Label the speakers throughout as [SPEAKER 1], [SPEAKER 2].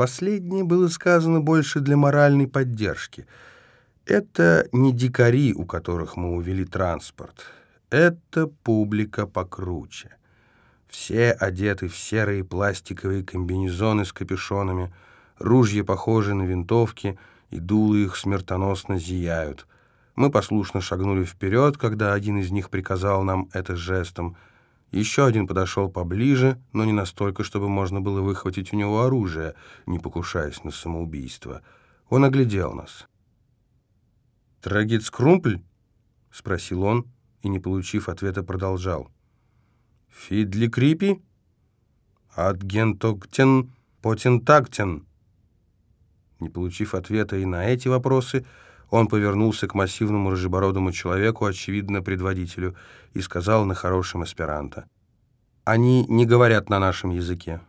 [SPEAKER 1] Последнее было сказано больше для моральной поддержки. Это не дикари, у которых мы увели транспорт. Это публика покруче. Все одеты в серые пластиковые комбинезоны с капюшонами, ружья похожи на винтовки, и дулы их смертоносно зияют. Мы послушно шагнули вперед, когда один из них приказал нам это жестом. Еще один подошел поближе, но не настолько, чтобы можно было выхватить у него оружие, не покушаясь на самоубийство. Он оглядел нас. «Трагец Крумпль?» — спросил он, и, не получив ответа, продолжал. «Фидли Крипи? Адгентоктен Потентактен?» Не получив ответа и на эти вопросы, он повернулся к массивному рыжебородому человеку, очевидно, предводителю, и сказал на хорошем эсперанто. «Они не говорят на нашем языке».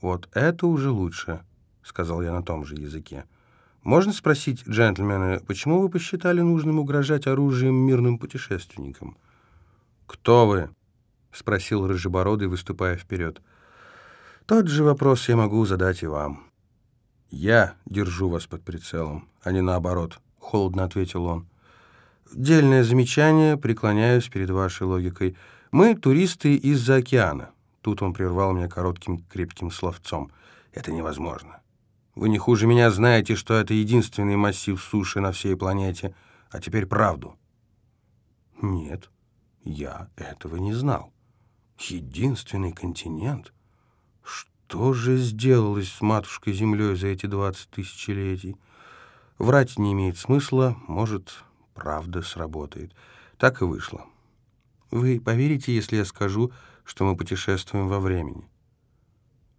[SPEAKER 1] «Вот это уже лучше», — сказал я на том же языке. «Можно спросить, джентльмены, почему вы посчитали нужным угрожать оружием мирным путешественникам?» «Кто вы?» — спросил Рыжебородый, выступая вперед. «Тот же вопрос я могу задать и вам». «Я держу вас под прицелом, а не наоборот», — холодно ответил он. «Дельное замечание, преклоняюсь перед вашей логикой. Мы туристы из-за океана». Тут он прервал меня коротким крепким словцом. «Это невозможно. Вы не хуже меня знаете, что это единственный массив суши на всей планете. А теперь правду». «Нет, я этого не знал. Единственный континент? Что же сделалось с матушкой-землей за эти двадцать тысячелетий? Врать не имеет смысла, может, правда сработает. Так и вышло. Вы поверите, если я скажу, что мы путешествуем во времени?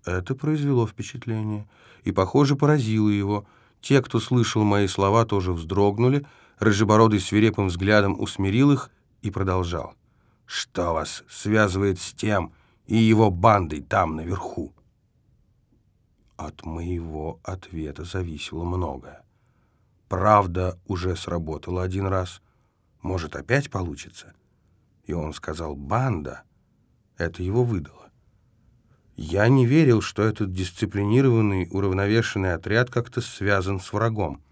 [SPEAKER 1] Это произвело впечатление и, похоже, поразило его. Те, кто слышал мои слова, тоже вздрогнули. Рыжебородый свирепым взглядом усмирил их и продолжал. «Что вас связывает с тем и его бандой там, наверху?» От моего ответа зависело многое. Правда уже сработала один раз. Может, опять получится? И он сказал «банда». Это его выдало. Я не верил, что этот дисциплинированный, уравновешенный отряд как-то связан с врагом.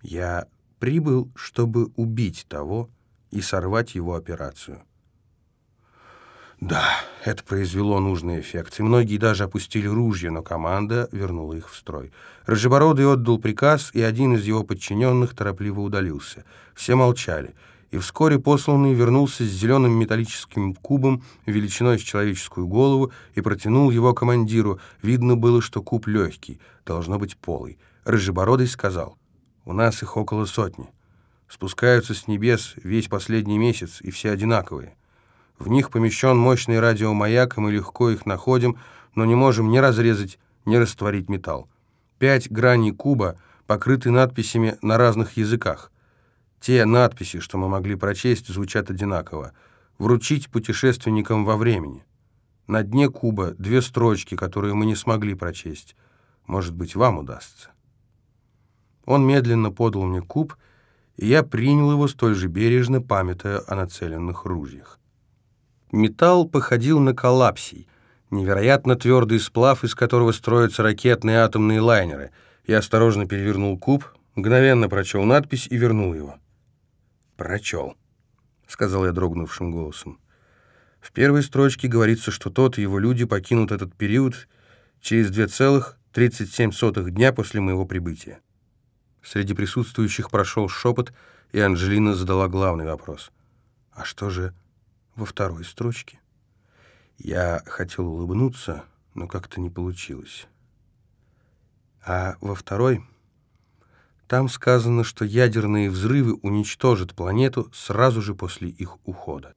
[SPEAKER 1] Я прибыл, чтобы убить того и сорвать его операцию. Да, это произвело нужный эффект, и многие даже опустили ружья, но команда вернула их в строй. Рыжебородый отдал приказ, и один из его подчиненных торопливо удалился. Все молчали, и вскоре посланный вернулся с зеленым металлическим кубом величиной с человеческую голову и протянул его командиру. Видно было, что куб легкий, должно быть полый. Рыжебородый сказал, «У нас их около сотни. Спускаются с небес весь последний месяц, и все одинаковые». В них помещен мощный радиомаяк, и мы легко их находим, но не можем ни разрезать, ни растворить металл. Пять граней куба покрыты надписями на разных языках. Те надписи, что мы могли прочесть, звучат одинаково. «Вручить путешественникам во времени». На дне куба две строчки, которые мы не смогли прочесть. Может быть, вам удастся. Он медленно подал мне куб, и я принял его столь же бережно, памятая о нацеленных ружьях. Металл походил на коллапсий, невероятно твердый сплав, из которого строятся ракетные атомные лайнеры. Я осторожно перевернул куб, мгновенно прочел надпись и вернул его. «Прочел», — сказал я дрогнувшим голосом. В первой строчке говорится, что тот и его люди покинут этот период через 2,37 дня после моего прибытия. Среди присутствующих прошел шепот, и Анжелина задала главный вопрос. «А что же во второй строчке. Я хотел улыбнуться, но как-то не получилось. А во второй там сказано, что ядерные взрывы уничтожат планету сразу же после их ухода.